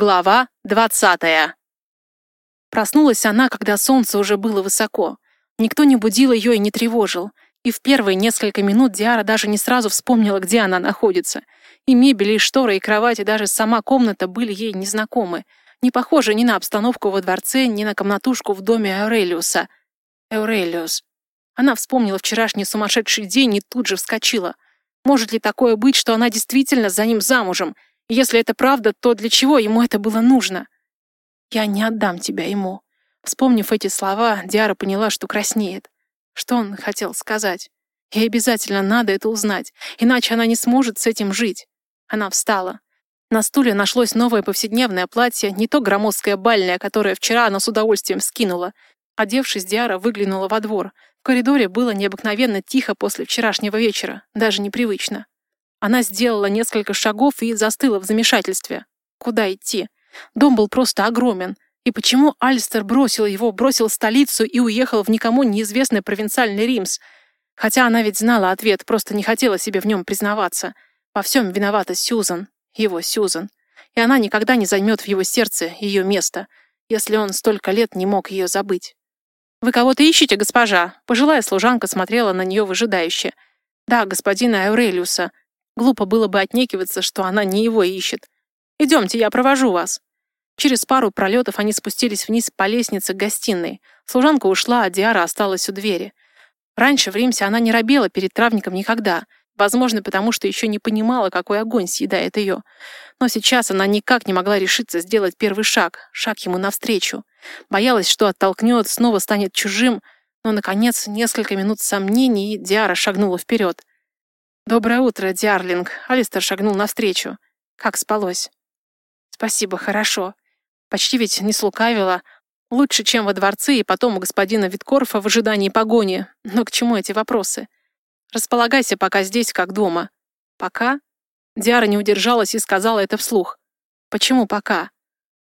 Глава двадцатая. Проснулась она, когда солнце уже было высоко. Никто не будил ее и не тревожил. И в первые несколько минут Диара даже не сразу вспомнила, где она находится. И мебель, и шторы, и кровать, и даже сама комната были ей незнакомы. Не похожи ни на обстановку во дворце, ни на комнатушку в доме Эурелиуса. Эурелиус. Она вспомнила вчерашний сумасшедший день и тут же вскочила. Может ли такое быть, что она действительно за ним замужем — если это правда, то для чего ему это было нужно? «Я не отдам тебя ему». Вспомнив эти слова, Диара поняла, что краснеет. Что он хотел сказать? Ей обязательно надо это узнать, иначе она не сможет с этим жить. Она встала. На стуле нашлось новое повседневное платье, не то громоздкое бальное, которое вчера она с удовольствием скинула. Одевшись, Диара выглянула во двор. В коридоре было необыкновенно тихо после вчерашнего вечера, даже непривычно. Она сделала несколько шагов и застыла в замешательстве. Куда идти? Дом был просто огромен. И почему Альстер бросил его, бросил столицу и уехал в никому неизвестный провинциальный Римс? Хотя она ведь знала ответ, просто не хотела себе в нем признаваться. Во всем виновата Сьюзан, его Сьюзан. И она никогда не займет в его сердце ее место, если он столько лет не мог ее забыть. «Вы кого-то ищете, госпожа?» Пожилая служанка смотрела на нее выжидающе. «Да, господина Аурелиуса», Глупо было бы отнекиваться, что она не его ищет. «Идемте, я провожу вас». Через пару пролетов они спустились вниз по лестнице к гостиной. Служанка ушла, а Диара осталась у двери. Раньше в Римсе она не робела перед травником никогда. Возможно, потому что еще не понимала, какой огонь съедает ее. Но сейчас она никак не могла решиться сделать первый шаг, шаг ему навстречу. Боялась, что оттолкнет, снова станет чужим. Но, наконец, несколько минут сомнений, Диара шагнула вперед. «Доброе утро, Диарлинг!» Алистер шагнул навстречу. «Как спалось?» «Спасибо, хорошо. Почти ведь не слукавила. Лучше, чем во дворце и потом у господина Виткорфа в ожидании погони. Но к чему эти вопросы? Располагайся пока здесь, как дома». «Пока?» Диара не удержалась и сказала это вслух. «Почему пока?»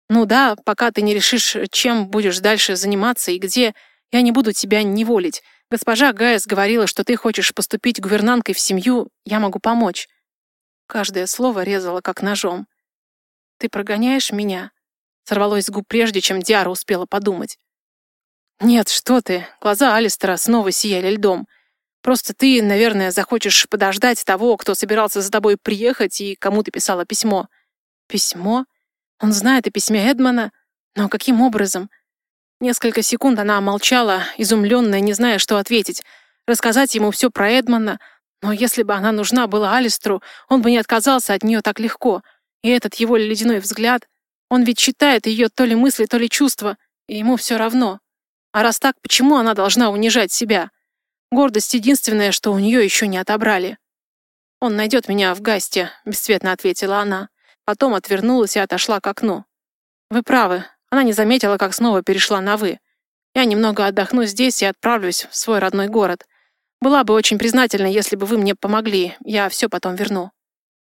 «Ну да, пока ты не решишь, чем будешь дальше заниматься и где, я не буду тебя неволить. Госпожа Гайес говорила, что ты хочешь поступить гувернанткой в семью, я могу помочь. Каждое слово резало как ножом. Ты прогоняешь меня? Сорвалось с губ прежде, чем Диара успела подумать. Нет, что ты. Глаза Алистера снова сияли льдом. Просто ты, наверное, захочешь подождать того, кто собирался за тобой приехать и кому ты писала письмо. Письмо? Он знает о письме Эдмана? Но каким образом? Несколько секунд она молчала, изумленная, не зная, что ответить. Рассказать ему все про Эдмона, но если бы она нужна была Алистру, он бы не отказался от нее так легко. И этот его ледяной взгляд, он ведь читает ее то ли мысли, то ли чувства, и ему все равно. А раз так, почему она должна унижать себя? Гордость единственное, что у нее еще не отобрали. «Он найдет меня в гасте», — бесцветно ответила она. Потом отвернулась и отошла к окну. «Вы правы, она не заметила, как снова перешла на «вы». Я немного отдохну здесь и отправлюсь в свой родной город. Была бы очень признательна, если бы вы мне помогли. Я все потом верну».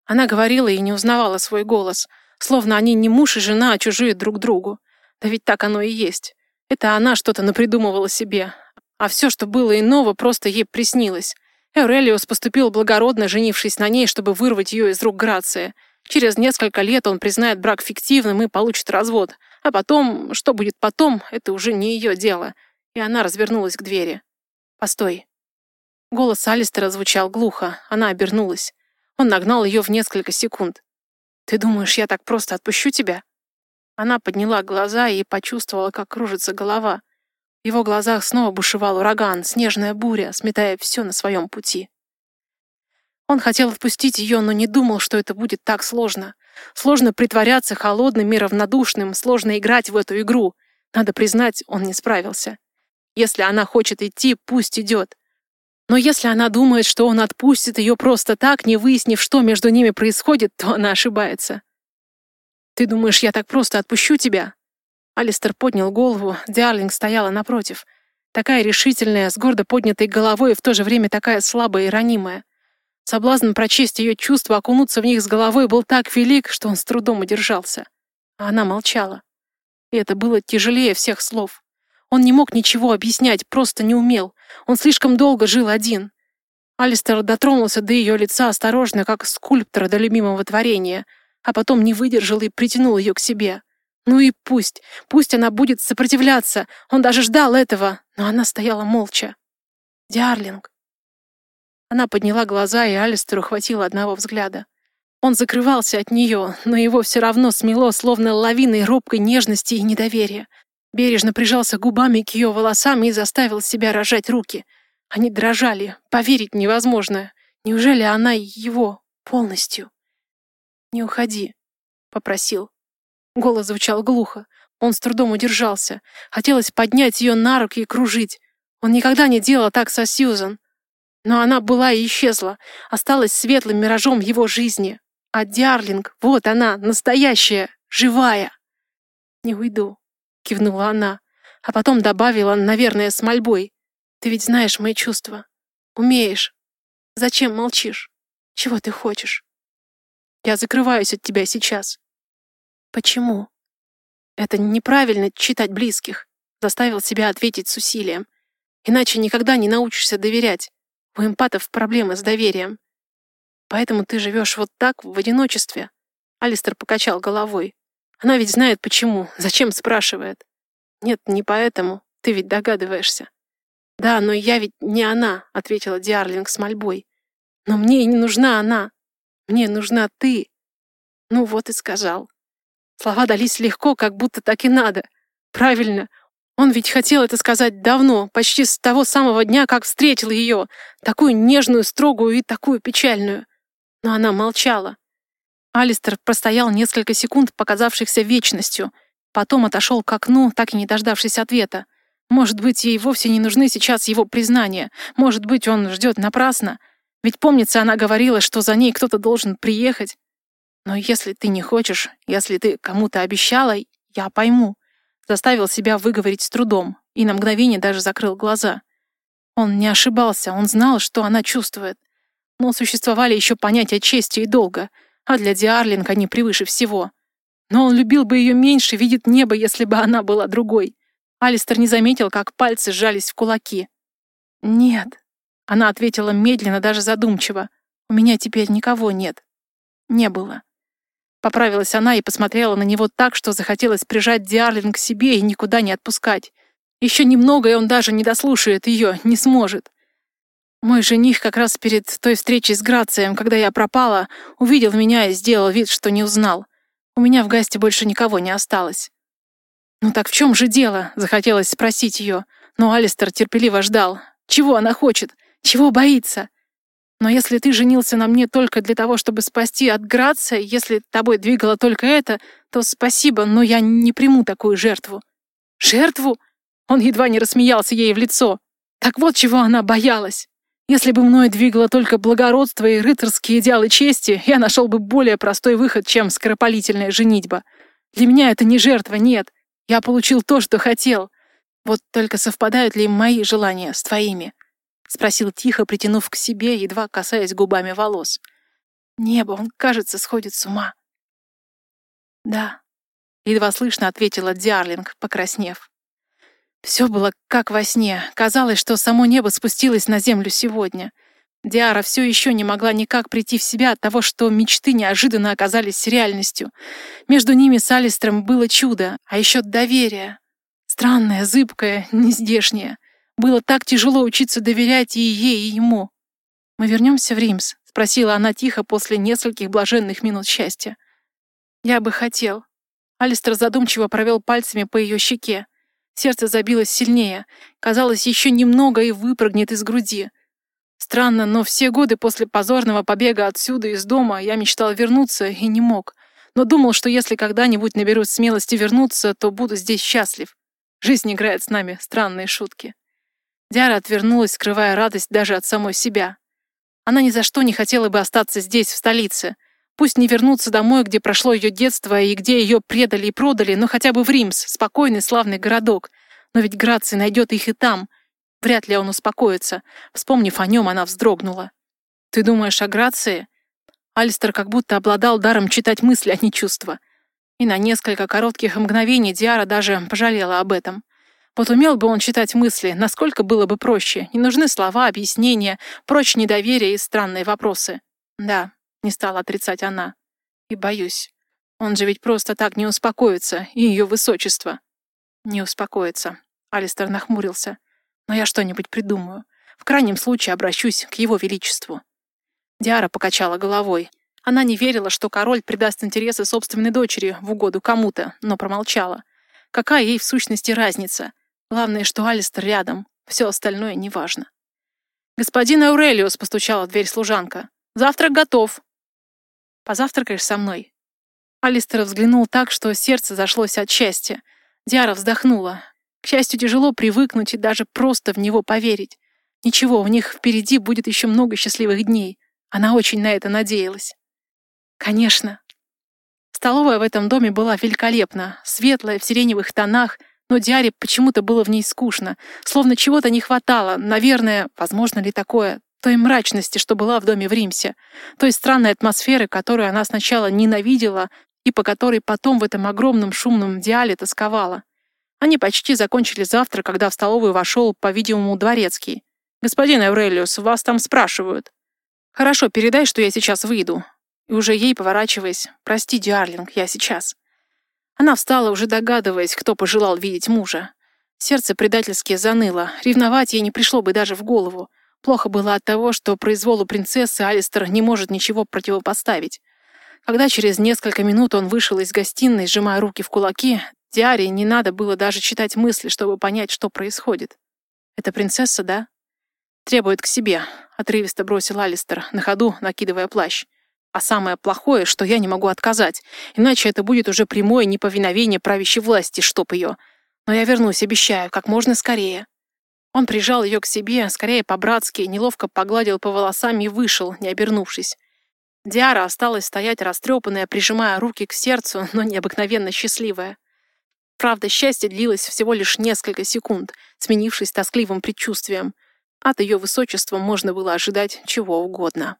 Она говорила и не узнавала свой голос, словно они не муж и жена, а чужие друг другу. Да ведь так оно и есть. Это она что-то напридумывала себе. А все, что было иного, просто ей приснилось. Эурелиус поступил благородно, женившись на ней, чтобы вырвать ее из рук Грация. Через несколько лет он признает брак фиктивным и получит развод. А потом, что будет потом, это уже не ее дело. И она развернулась к двери. «Постой». Голос Алистера звучал глухо. Она обернулась. Он нагнал ее в несколько секунд. «Ты думаешь, я так просто отпущу тебя?» Она подняла глаза и почувствовала, как кружится голова. В его глазах снова бушевал ураган, снежная буря, сметая все на своем пути. Он хотел отпустить ее, но не думал, что это будет так сложно. Сложно притворяться холодным и равнодушным, сложно играть в эту игру. Надо признать, он не справился. Если она хочет идти, пусть идет. Но если она думает, что он отпустит ее просто так, не выяснив, что между ними происходит, то она ошибается. «Ты думаешь, я так просто отпущу тебя?» Алистер поднял голову, Диарлинг стояла напротив. Такая решительная, с гордо поднятой головой и в то же время такая слабая и ранимая. Соблазн прочесть ее чувства, окунуться в них с головой был так велик, что он с трудом удержался. А она молчала. И это было тяжелее всех слов. Он не мог ничего объяснять, просто не умел. Он слишком долго жил один. Алистер дотронулся до ее лица осторожно, как скульптор до любимого творения. а потом не выдержал и притянул ее к себе. Ну и пусть, пусть она будет сопротивляться, он даже ждал этого, но она стояла молча. «Диарлинг». Она подняла глаза, и Алистеру хватило одного взгляда. Он закрывался от нее, но его все равно смело, словно лавиной робкой нежности и недоверия. Бережно прижался губами к ее волосам и заставил себя рожать руки. Они дрожали, поверить невозможно. Неужели она его полностью? «Не уходи», — попросил. Голос звучал глухо. Он с трудом удержался. Хотелось поднять ее на руки и кружить. Он никогда не делал так со Сьюзан. Но она была и исчезла, осталась светлым миражом его жизни. А Диарлинг, вот она, настоящая, живая. «Не уйду», — кивнула она, а потом добавила, наверное, с мольбой. «Ты ведь знаешь мои чувства. Умеешь. Зачем молчишь? Чего ты хочешь?» «Я закрываюсь от тебя сейчас». «Почему?» «Это неправильно читать близких», — заставил себя ответить с усилием. «Иначе никогда не научишься доверять. У эмпатов проблемы с доверием. Поэтому ты живешь вот так, в одиночестве?» Алистер покачал головой. «Она ведь знает почему. Зачем спрашивает?» «Нет, не поэтому. Ты ведь догадываешься». «Да, но я ведь не она», — ответила Диарлинг с мольбой. «Но мне и не нужна она. Мне нужна ты». Ну вот и сказал. Слова дались легко, как будто так и надо. Правильно. Он ведь хотел это сказать давно, почти с того самого дня, как встретил ее, такую нежную, строгую и такую печальную но она молчала. Алистер простоял несколько секунд, показавшихся вечностью. Потом отошел к окну, так и не дождавшись ответа. Может быть, ей вовсе не нужны сейчас его признания. Может быть, он ждет напрасно. Ведь помнится, она говорила, что за ней кто-то должен приехать. Но если ты не хочешь, если ты кому-то обещала, я пойму. Заставил себя выговорить с трудом и на мгновение даже закрыл глаза. Он не ошибался, он знал, что она чувствует. Но существовали еще понятия чести и долга, а для Диарлинг они превыше всего. Но он любил бы ее меньше, видит небо, если бы она была другой. Алистер не заметил, как пальцы сжались в кулаки. «Нет», — она ответила медленно, даже задумчиво. «У меня теперь никого нет. Не было». Поправилась она и посмотрела на него так, что захотелось прижать Диарлинг к себе и никуда не отпускать. Еще немного, и он даже не дослушает ее, не сможет. Мой жених как раз перед той встречей с Грацием, когда я пропала, увидел меня и сделал вид, что не узнал. У меня в гасте больше никого не осталось. «Ну так в чем же дело?» — захотелось спросить ее. Но Алистер терпеливо ждал. Чего она хочет? Чего боится? Но если ты женился на мне только для того, чтобы спасти от Грация, если тобой двигало только это, то спасибо, но я не приму такую жертву. Жертву? Он едва не рассмеялся ей в лицо. Так вот чего она боялась. Если бы мной двигало только благородство и рыцарские идеалы чести, я нашел бы более простой выход, чем скоропалительная женитьба. Для меня это не жертва, нет. Я получил то, что хотел. Вот только совпадают ли мои желания с твоими?» — спросил тихо, притянув к себе, едва касаясь губами волос. «Небо, он, кажется, сходит с ума». «Да», — едва слышно ответила Диарлинг, покраснев. Все было как во сне. Казалось, что само небо спустилось на землю сегодня. Диара все еще не могла никак прийти в себя от того, что мечты неожиданно оказались реальностью. Между ними с Алистром было чудо, а еще доверие. Странное, зыбкое, нездешнее. Было так тяжело учиться доверять и ей, и ему. «Мы вернемся в Римс?» — спросила она тихо после нескольких блаженных минут счастья. «Я бы хотел». Алистер задумчиво провел пальцами по ее щеке. Сердце забилось сильнее. Казалось, еще немного и выпрыгнет из груди. Странно, но все годы после позорного побега отсюда, из дома, я мечтал вернуться и не мог. Но думал, что если когда-нибудь наберусь смелости вернуться, то буду здесь счастлив. Жизнь играет с нами странные шутки. Диара отвернулась, скрывая радость даже от самой себя. Она ни за что не хотела бы остаться здесь, в столице. Пусть не вернуться домой, где прошло ее детство и где ее предали и продали, но хотя бы в Римс, спокойный славный городок. Но ведь Граций найдет их и там. Вряд ли он успокоится. Вспомнив о нем, она вздрогнула. «Ты думаешь о Грации?» Альстер как будто обладал даром читать мысли, а не чувства. И на несколько коротких мгновений Диара даже пожалела об этом. Вот умел бы он читать мысли, насколько было бы проще. Не нужны слова, объяснения, прочь недоверие и странные вопросы. Да, не стала отрицать она. И боюсь. Он же ведь просто так не успокоится, и ее высочество. Не успокоится. Алистер нахмурился. Но я что-нибудь придумаю. В крайнем случае обращусь к его величеству. Диара покачала головой. Она не верила, что король придаст интересы собственной дочери в угоду кому-то, но промолчала. Какая ей в сущности разница? Главное, что Алистер рядом. Все остальное неважно. «Господин Аурелиус», — постучала в дверь служанка. «Завтрак готов». «Позавтракаешь со мной?» Алистер взглянул так, что сердце зашлось от счастья. Диара вздохнула. К счастью, тяжело привыкнуть и даже просто в него поверить. Ничего, у них впереди будет еще много счастливых дней. Она очень на это надеялась. Конечно. Столовая в этом доме была великолепна, светлая, в сиреневых тонах, но Диаре почему-то было в ней скучно, словно чего-то не хватало, наверное, возможно ли такое, той мрачности, что была в доме в Римсе, той странной атмосферы, которую она сначала ненавидела и по которой потом в этом огромном шумном диале тосковала. Они почти закончили завтрак, когда в столовую вошел, по-видимому, дворецкий. «Господин Эврелиус, вас там спрашивают». «Хорошо, передай, что я сейчас выйду». И уже ей, поворачиваясь, «Прости, Дюарлинг, я сейчас». Она встала, уже догадываясь, кто пожелал видеть мужа. Сердце предательски заныло, ревновать ей не пришло бы даже в голову. Плохо было от того, что произволу принцессы Алистер не может ничего противопоставить. Когда через несколько минут он вышел из гостиной, сжимая руки в кулаки, Диаре не надо было даже читать мысли, чтобы понять, что происходит. «Это принцесса, да?» «Требует к себе», — отрывисто бросил Алистер, на ходу накидывая плащ. А самое плохое, что я не могу отказать, иначе это будет уже прямое неповиновение правящей власти, чтоб ее. Но я вернусь, обещаю, как можно скорее. Он прижал ее к себе, скорее по-братски, неловко погладил по волосам и вышел, не обернувшись. Диара осталась стоять растрепанная, прижимая руки к сердцу, но необыкновенно счастливая. Правда, счастье длилось всего лишь несколько секунд, сменившись тоскливым предчувствием. От ее высочества можно было ожидать чего угодно.